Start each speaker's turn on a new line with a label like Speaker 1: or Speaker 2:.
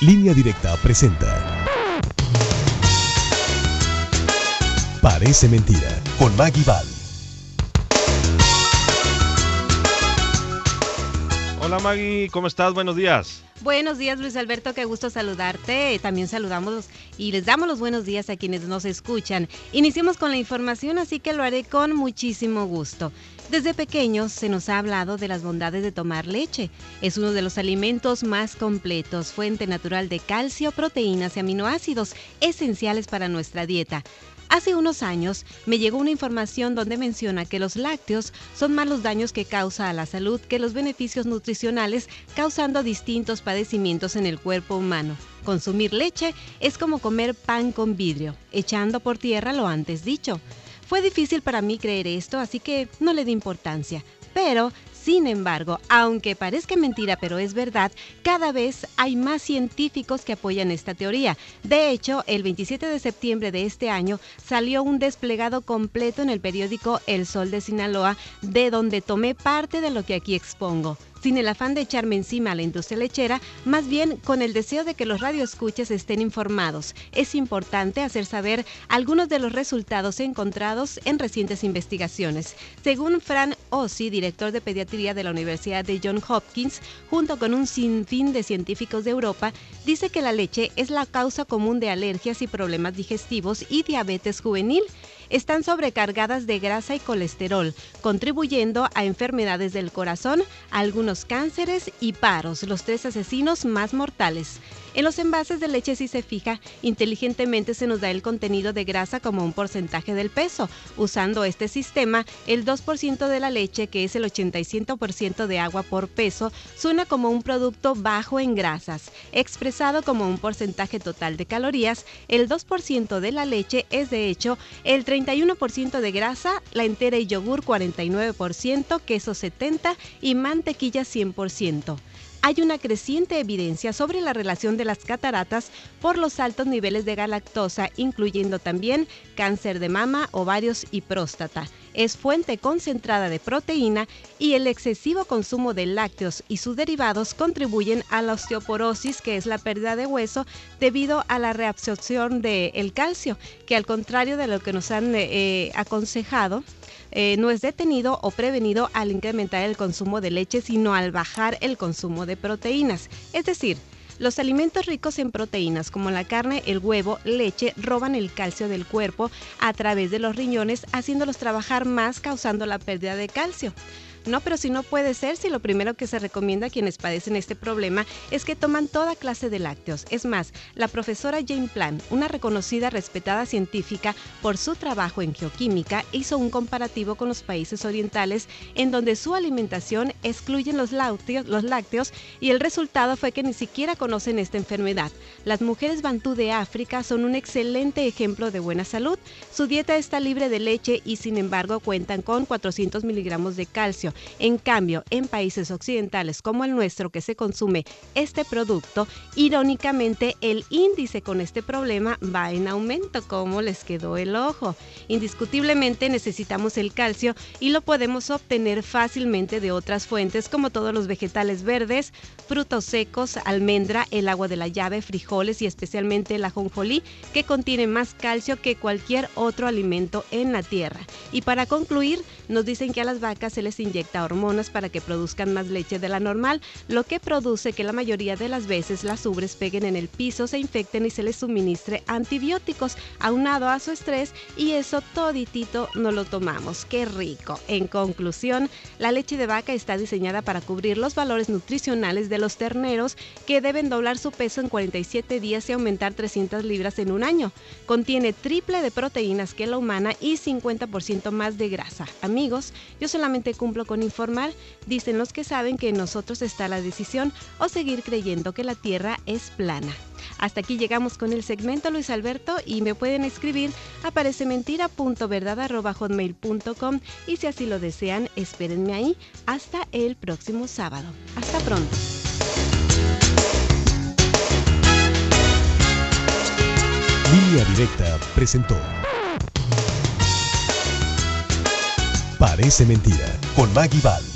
Speaker 1: Línea Directa presenta Parece Mentira con Maggie Val.
Speaker 2: Hola Maggie, ¿cómo estás? Buenos días.
Speaker 3: Buenos días Luis Alberto, qué gusto saludarte. También saludamos y les damos los buenos días a quienes nos escuchan. Iniciemos con la información, así que lo haré con muchísimo gusto. Desde pequeños se nos ha hablado de las bondades de tomar leche. Es uno de los alimentos más completos, fuente natural de calcio, proteínas y aminoácidos esenciales para nuestra dieta. Hace unos años me llegó una información donde menciona que los lácteos son más los daños que causa a la salud que los beneficios nutricionales, causando distintos padecimientos en el cuerpo humano. Consumir leche es como comer pan con vidrio, echando por tierra lo antes dicho. Fue difícil para mí creer esto, así que no le di importancia. Pero sin embargo, aunque parezca mentira, pero es verdad, cada vez hay más científicos que apoyan esta teoría. De hecho, el 27 de septiembre de este año salió un desplegado completo en el periódico El Sol de Sinaloa, de donde tomé parte de lo que aquí expongo sin el afán de echarme encima a la industria lechera, más bien con el deseo de que los radioescuchas estén informados. Es importante hacer saber algunos de los resultados encontrados en recientes investigaciones. Según Fran Ossi, director de pediatría de la Universidad de Johns Hopkins, junto con un sinfín de científicos de Europa, dice que la leche es la causa común de alergias y problemas digestivos y diabetes juvenil están sobrecargadas de grasa y colesterol, contribuyendo a enfermedades del corazón, algunos cánceres y paros, los tres asesinos más mortales. En los envases de leche, si se fija, inteligentemente se nos da el contenido de grasa como un porcentaje del peso. Usando este sistema, el 2% de la leche, que es el 85% de agua por peso, suena como un producto bajo en grasas. Expresado como un porcentaje total de calorías, el 2% de la leche es de hecho el 31% de grasa, la entera y yogur 49%, queso 70% y mantequilla 100% hay una creciente evidencia sobre la relación de las cataratas por los altos niveles de galactosa, incluyendo también cáncer de mama, ovarios y próstata. Es fuente concentrada de proteína y el excesivo consumo de lácteos y sus derivados contribuyen a la osteoporosis, que es la pérdida de hueso debido a la reabsorción del calcio, que al contrario de lo que nos han eh, aconsejado, eh, no es detenido o prevenido al incrementar el consumo de leche, sino al bajar el consumo de proteínas. Es decir, los alimentos ricos en proteínas como la carne, el huevo, leche roban el calcio del cuerpo a través de los riñones, haciéndolos trabajar más causando la pérdida de calcio. No, pero si no puede ser, si lo primero que se recomienda a quienes padecen este problema es que toman toda clase de lácteos. Es más, la profesora Jane Plan, una reconocida respetada científica por su trabajo en geoquímica, hizo un comparativo con los países orientales en donde su alimentación excluyen los lácteos, los lácteos y el resultado fue que ni siquiera conocen esta enfermedad. Las mujeres bantú de África son un excelente ejemplo de buena salud. Su dieta está libre de leche y sin embargo cuentan con 400 miligramos de calcio en cambio, en países occidentales como el nuestro que se consume este producto, irónicamente el índice con este problema va en aumento. ¿Cómo les quedó el ojo? Indiscutiblemente necesitamos el calcio y lo podemos obtener fácilmente de otras fuentes como todos los vegetales verdes, frutos secos, almendra, el agua de la llave, frijoles y especialmente el ajonjolí que contiene más calcio que cualquier otro alimento en la tierra. Y para concluir, nos dicen que a las vacas se les inyecta hormonas para que produzcan más leche de la normal, lo que produce que la mayoría de las veces las ubres peguen en el piso, se infecten y se les suministre antibióticos, aunado a su estrés, y eso toditito no lo tomamos. ¡Qué rico! En conclusión, la leche de vaca está diseñada para cubrir los valores nutricionales de los terneros que deben doblar su peso en 47 días y aumentar 300 libras en un año. Contiene triple de proteínas que la humana y 50% más de grasa. Amigos, yo solamente cumplo con informar, dicen los que saben que en nosotros está la decisión o seguir creyendo que la Tierra es plana. Hasta aquí llegamos con el segmento Luis Alberto y me pueden escribir a parecementira.verdad.hotmail.com y si así lo desean, espérenme ahí hasta el próximo sábado. Hasta pronto.
Speaker 1: Presentó Parece Mentira con Maggie Val.